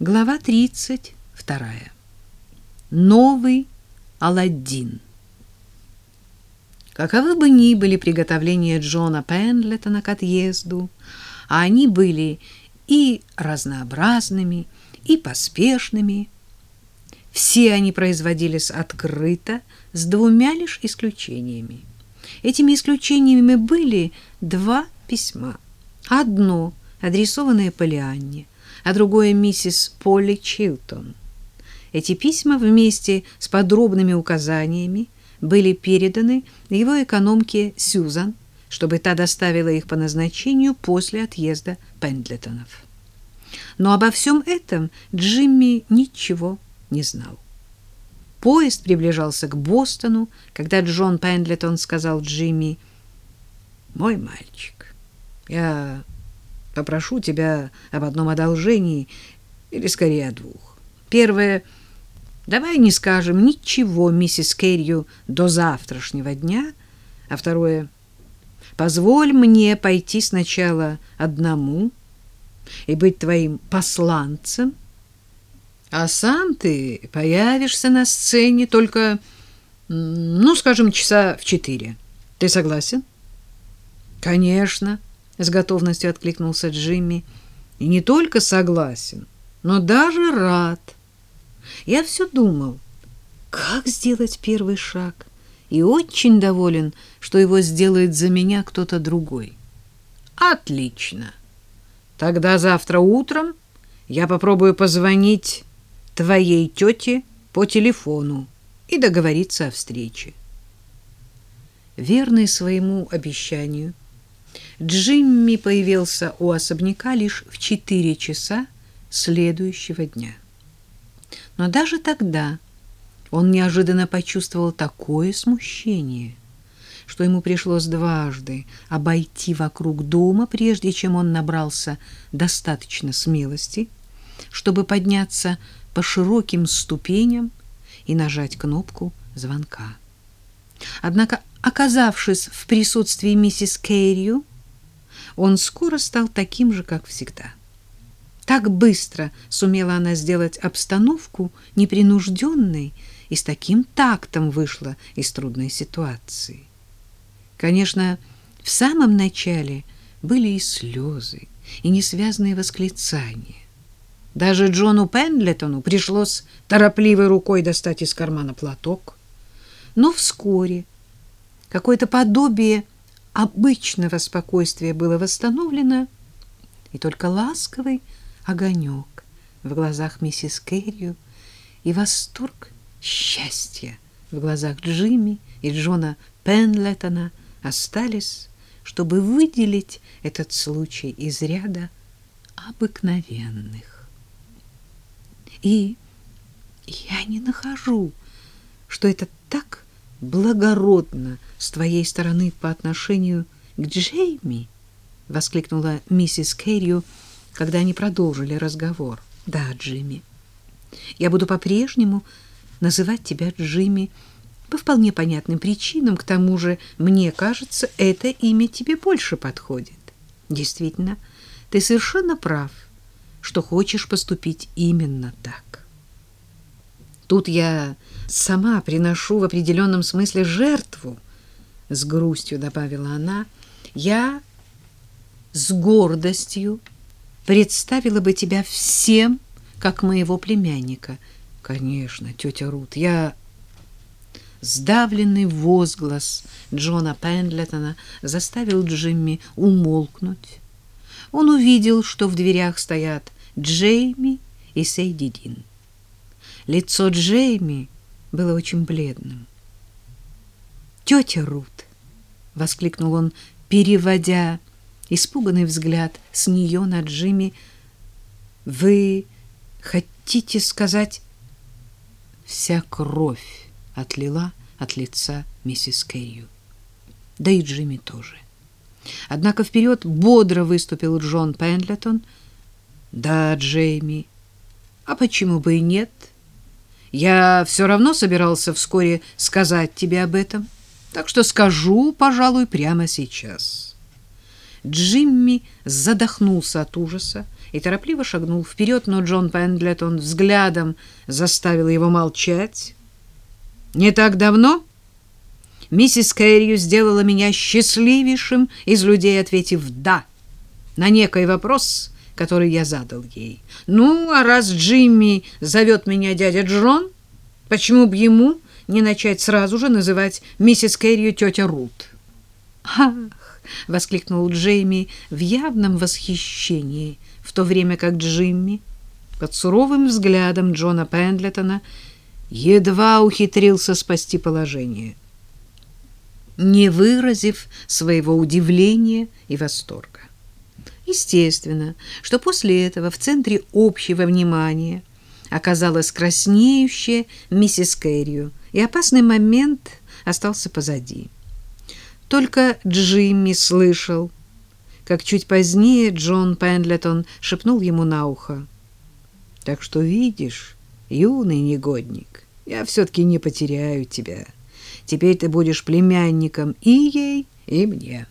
Глава 32. Новый Аладдин. Каковы бы ни были приготовления Джона Пендлетона к отъезду, а они были и разнообразными, и поспешными, все они производились открыто, с двумя лишь исключениями. Этими исключениями были два письма. Одно, адресованное Полианне, а другое миссис Полли Чилтон. Эти письма вместе с подробными указаниями были переданы его экономке Сьюзан, чтобы та доставила их по назначению после отъезда Пендлетонов. Но обо всем этом Джимми ничего не знал. Поезд приближался к Бостону, когда Джон Пендлетон сказал Джимми, «Мой мальчик, я попрошу тебя об одном одолжении, или скорее о двух. Первое — давай не скажем ничего миссис Керрию до завтрашнего дня, а второе — позволь мне пойти сначала одному и быть твоим посланцем, а сам ты появишься на сцене только, ну, скажем, часа в четыре. Ты согласен? Конечно, с готовностью откликнулся Джимми. И не только согласен, но даже рад. Я все думал, как сделать первый шаг, и очень доволен, что его сделает за меня кто-то другой. Отлично. Тогда завтра утром я попробую позвонить твоей тете по телефону и договориться о встрече. Верный своему обещанию, Джимми появился у особняка лишь в четыре часа следующего дня. Но даже тогда он неожиданно почувствовал такое смущение, что ему пришлось дважды обойти вокруг дома, прежде чем он набрался достаточно смелости, чтобы подняться по широким ступеням и нажать кнопку звонка. Однако, оказавшись в присутствии миссис Кейрию, он скоро стал таким же, как всегда. Так быстро сумела она сделать обстановку непринужденной и с таким тактом вышла из трудной ситуации. Конечно, в самом начале были и слезы, и несвязные восклицания. Даже Джону Пендлетону пришлось торопливой рукой достать из кармана платок. Но вскоре какое-то подобие обычного спокойствия было восстановлено, и только ласковый огонек в глазах миссис Кэррию и восторг счастья в глазах Джимми и Джона Пендлетона остались, чтобы выделить этот случай из ряда обыкновенных. И я не нахожу, что это так благородно с твоей стороны по отношению к Джейми, воскликнула миссис Кэррию, когда они продолжили разговор. Да, Джимми. Я буду по-прежнему называть тебя Джимми по вполне понятным причинам, к тому же, мне кажется, это имя тебе больше подходит. Действительно, ты совершенно прав что хочешь поступить именно так. Тут я сама приношу в определенном смысле жертву, с грустью добавила она. Я с гордостью представила бы тебя всем, как моего племянника. Конечно, тетя Рут, я Сдавленный возглас Джона Пендлетона заставил Джимми умолкнуть он увидел, что в дверях стоят Джейми и Сейди Дин. Лицо Джейми было очень бледным. «Тетя Рут!» — воскликнул он, переводя испуганный взгляд с нее на Джимми. «Вы хотите сказать...» Вся кровь отлила от лица миссис Кэррию. Да и Джимми тоже. Однако вперед бодро выступил Джон Пендлетон. «Да, Джейми, а почему бы и нет? Я все равно собирался вскоре сказать тебе об этом, так что скажу, пожалуй, прямо сейчас». Джимми задохнулся от ужаса и торопливо шагнул вперед, но Джон Пендлетон взглядом заставил его молчать. «Не так давно миссис Кэррию сделала меня счастливейшим из людей, ответив «да» на некий вопрос, который я задал ей. Ну, а раз Джимми зовет меня дядя Джон, почему бы ему не начать сразу же называть миссис Кэррию тетя Рут?» «Ах!» — воскликнул Джейми в явном восхищении, в то время как Джимми под суровым взглядом Джона Пендлетона едва ухитрился спасти положение, не выразив своего удивления и восторга. Естественно, что после этого в центре общего внимания оказалась краснеющая миссис Кэррию, и опасный момент остался позади. Только Джимми слышал, как чуть позднее Джон Пендлетон шепнул ему на ухо. «Так что видишь, юный негодник, я все-таки не потеряю тебя. Теперь ты будешь племянником и ей, и мне».